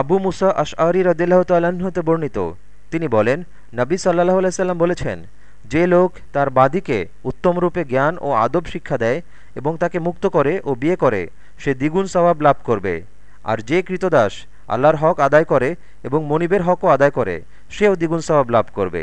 আবু মুসা আশআরি রদিল্লাহ তাল্লাহতে বর্ণিত। তিনি বলেন, নবী সাল্লাহ আলাইসাল্লাম বলেছেন, যে লোক তার বাদীকে উত্তমরূপে জ্ঞান ও আদব শিক্ষা দেয় এবং তাকে মুক্ত করে ও বিয়ে করে, সে দ্বিগুণ সওয়াব লাভ করবে। আর যে কৃতদাস আল্লাহর হক আদায় করে এবং মনিবের হকও আদায় করে, সেও দ্বিগুণ সওয়াব লাভ করবে।